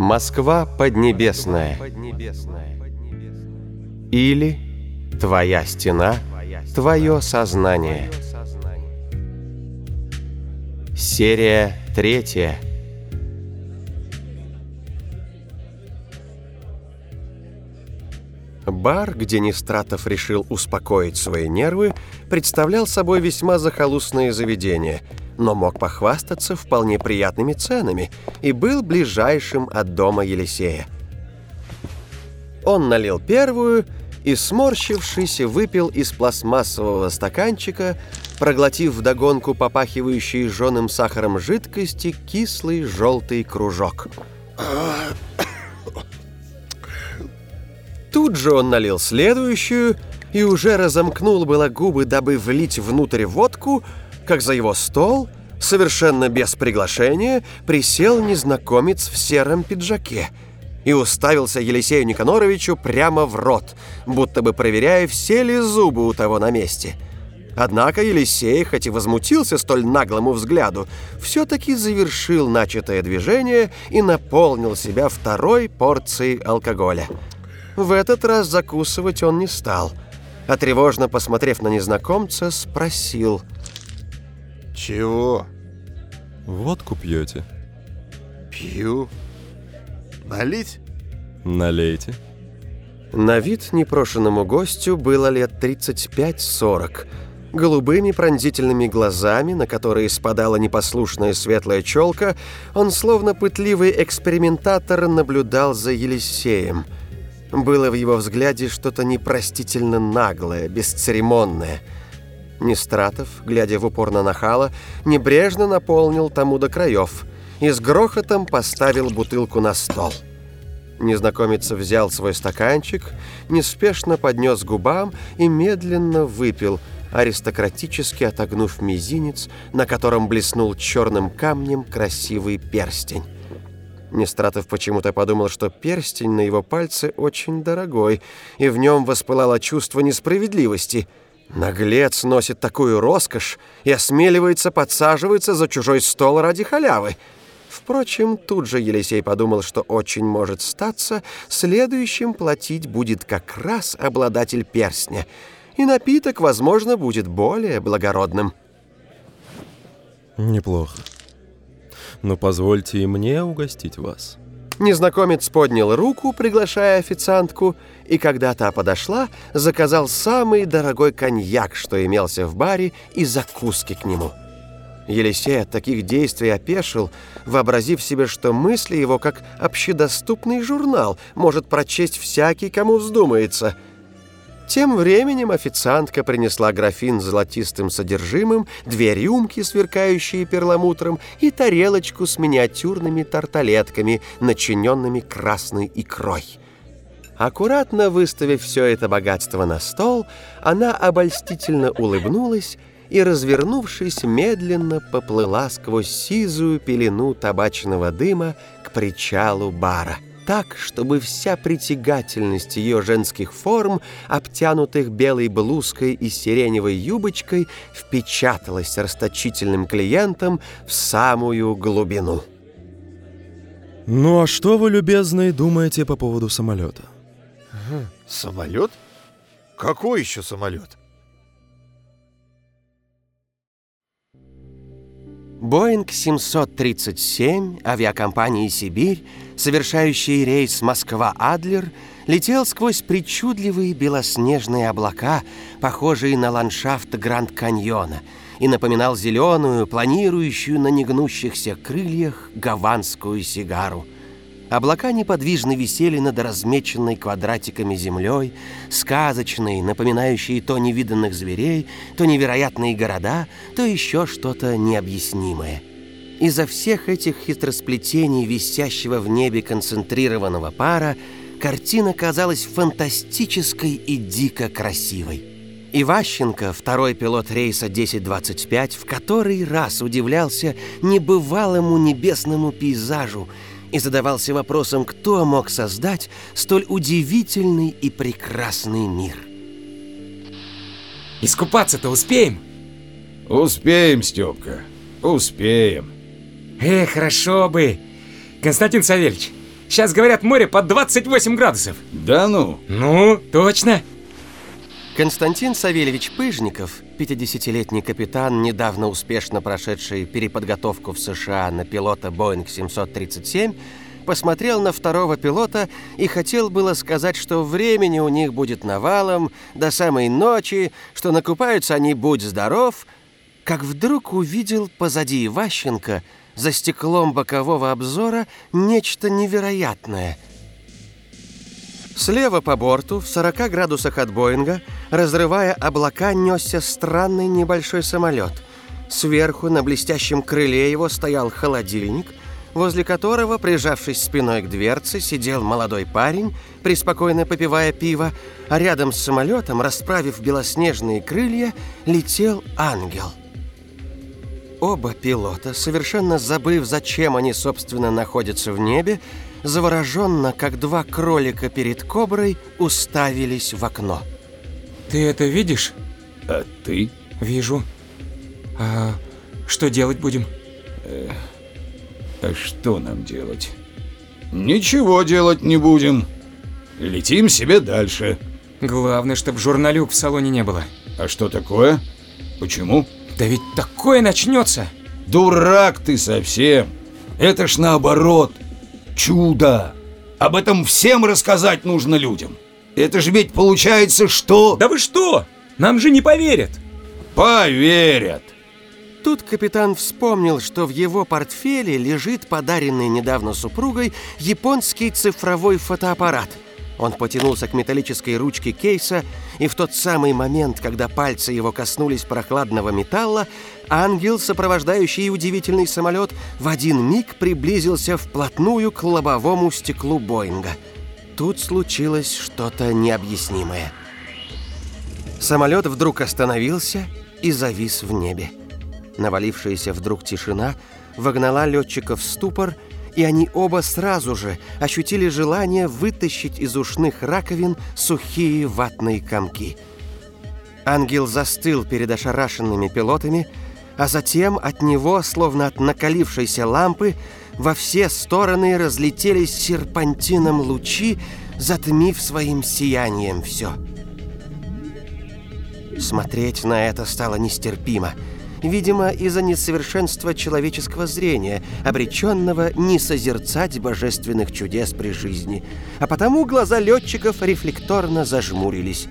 Москва поднебесная. Или Твоя стена, твое сознание. Серия третья. Бар, где Нестратов решил успокоить свои нервы, представлял собой весьма захолустное заведение, но мог похвастаться вполне приятными ценами и был ближайшим от дома Елисея. Он налил первую и, сморщившись, выпил из пластмассового стаканчика, проглотив вдогонку попахивающий жженым сахаром жидкости кислый желтый кружок. Тут же он налил следующую и уже разомкнул было губы, дабы влить внутрь водку, как за его стол, совершенно без приглашения, присел незнакомец в сером пиджаке – и уставился Елисею Никаноровичу прямо в рот, будто бы проверяя, все ли зубы у того на месте. Однако Елисей, хоть и возмутился столь наглому взгляду, все-таки завершил начатое движение и наполнил себя второй порцией алкоголя. В этот раз закусывать он не стал, а тревожно посмотрев на незнакомца, спросил «Чего?» «Водку пьете?» «Пью». Налить? Налейте. На вид непрошенному гостю было лет 35-40. Голубыми пронзительными глазами, на которые спадала непослушная светлая челка, он, словно пытливый экспериментатор, наблюдал за Елисеем. Было в его взгляде что-то непростительно наглое, бесцеремонное. Нестратов, глядя в упор на нахала, небрежно наполнил тому до краев – и с грохотом поставил бутылку на стол. Незнакомец взял свой стаканчик, неспешно поднес губам и медленно выпил, аристократически отогнув мизинец, на котором блеснул черным камнем красивый перстень. Нестратов почему-то подумал, что перстень на его пальце очень дорогой, и в нем воспылало чувство несправедливости. Наглец носит такую роскошь и осмеливается подсаживаться за чужой стол ради халявы. Впрочем, тут же Елисей подумал, что очень может статься, следующим платить будет как раз обладатель перстня, и напиток, возможно, будет более благородным. Неплохо. Но позвольте и мне угостить вас. Незнакомец поднял руку, приглашая официантку, и когда та подошла, заказал самый дорогой коньяк, что имелся в баре, и закуски к нему – Елисей от таких действий опешил, вообразив себе, что мысли его, как общедоступный журнал, может прочесть всякий, кому вздумается. Тем временем официантка принесла графин с золотистым содержимым, две рюмки, сверкающие перламутром, и тарелочку с миниатюрными тарталетками, начиненными красной икрой. Аккуратно выставив все это богатство на стол, она обольстительно улыбнулась и, развернувшись, медленно поплыла сквозь сизую пелену табачного дыма к причалу бара. Так, чтобы вся притягательность ее женских форм, обтянутых белой блузкой и сиреневой юбочкой, впечаталась расточительным клиентам в самую глубину. Ну а что вы, любезный, думаете по поводу самолета? Самолет? Какой еще самолет? Боинг 737 авиакомпании «Сибирь», совершающий рейс Москва-Адлер, летел сквозь причудливые белоснежные облака, похожие на ландшафт Гранд-Каньона, и напоминал зеленую, планирующую на негнущихся крыльях гаванскую сигару – Облака неподвижно висели над размеченной квадратиками землей, сказочные, напоминающие то невиданных зверей, то невероятные города, то еще что-то необъяснимое. Из-за всех этих хитросплетений висящего в небе концентрированного пара картина казалась фантастической и дико красивой. Иващенко, второй пилот рейса 1025, в который раз удивлялся небывалому небесному пейзажу – и задавался вопросом, кто мог создать столь удивительный и прекрасный мир. Искупаться-то успеем? Успеем, Степка, успеем. Эх, хорошо бы. Константин Савельевич, Сейчас, говорят, море под 28 градусов. Да ну? Ну, точно. Константин Савельевич Пыжников, 50-летний капитан, недавно успешно прошедший переподготовку в США на пилота Boeing 737, посмотрел на второго пилота и хотел было сказать, что времени у них будет навалом до самой ночи, что накупаются они «Будь здоров», как вдруг увидел позади Иващенко за стеклом бокового обзора нечто невероятное – Слева по борту, в 40 градусах от Боинга, разрывая облака, несся странный небольшой самолет. Сверху на блестящем крыле его стоял холодильник, возле которого, прижавшись спиной к дверце, сидел молодой парень, преспокойно попивая пиво, а рядом с самолетом, расправив белоснежные крылья, летел ангел. Оба пилота, совершенно забыв, зачем они, собственно, находятся в небе, завороженно, как два кролика перед коброй, уставились в окно. Ты это видишь? А ты? Вижу. А что делать будем? А что нам делать? Ничего делать не будем. Летим себе дальше. Главное, чтобы журналюк в салоне не было. А что такое? Почему? Да ведь такое начнется. Дурак ты совсем. Это ж наоборот. Чудо. Об этом всем рассказать нужно людям. Это же ведь получается, что... Да вы что? Нам же не поверят. Поверят. Тут капитан вспомнил, что в его портфеле лежит подаренный недавно супругой японский цифровой фотоаппарат. Он потянулся к металлической ручке кейса, и в тот самый момент, когда пальцы его коснулись прохладного металла, ангел, сопровождающий удивительный самолет, в один миг приблизился вплотную к лобовому стеклу Боинга. Тут случилось что-то необъяснимое. Самолет вдруг остановился и завис в небе. Навалившаяся вдруг тишина вогнала летчиков в ступор, и они оба сразу же ощутили желание вытащить из ушных раковин сухие ватные комки. Ангел застыл перед ошарашенными пилотами, а затем от него, словно от накалившейся лампы, во все стороны разлетелись серпантином лучи, затмив своим сиянием все. Смотреть на это стало нестерпимо. Видимо, из-за несовершенства человеческого зрения, обреченного не созерцать божественных чудес при жизни. А потому глаза летчиков рефлекторно зажмурились.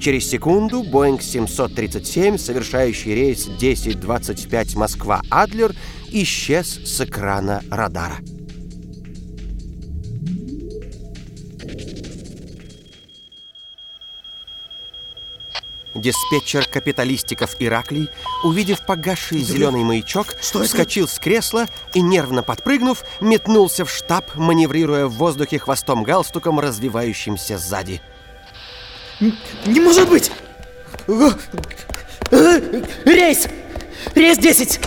Через секунду Боинг 737, совершающий рейс 1025 Москва-Адлер, исчез с экрана радара. Диспетчер капиталистиков Ираклий, увидев погасший зеленый маячок, вскочил с кресла и, нервно подпрыгнув, метнулся в штаб, маневрируя в воздухе хвостом галстуком, развивающимся сзади. Не может быть! Рейс! Рейс 10!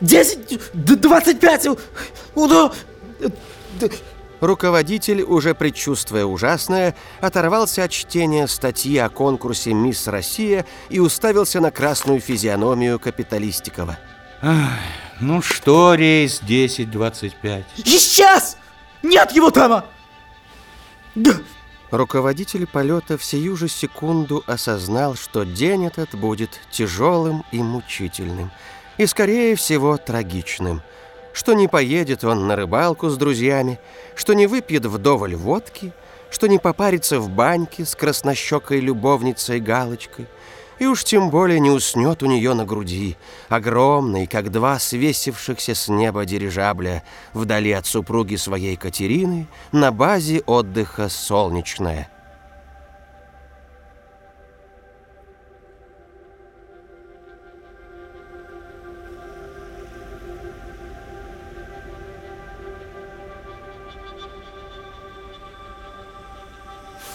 10! 25! Уда! Руководитель, уже предчувствуя ужасное, оторвался от чтения статьи о конкурсе «Мисс Россия» и уставился на красную физиономию Капиталистикова. Ну что, рейс 1025? Сейчас! Нет его там! Да, Руководитель полета в сию же секунду осознал, что день этот будет тяжелым и мучительным, и, скорее всего, трагичным – что не поедет он на рыбалку с друзьями, что не выпьет вдоволь водки, что не попарится в баньке с краснощекой любовницей Галочкой, и уж тем более не уснет у нее на груди, огромной, как два свесившихся с неба дирижабля, вдали от супруги своей Катерины, на базе отдыха «Солнечная».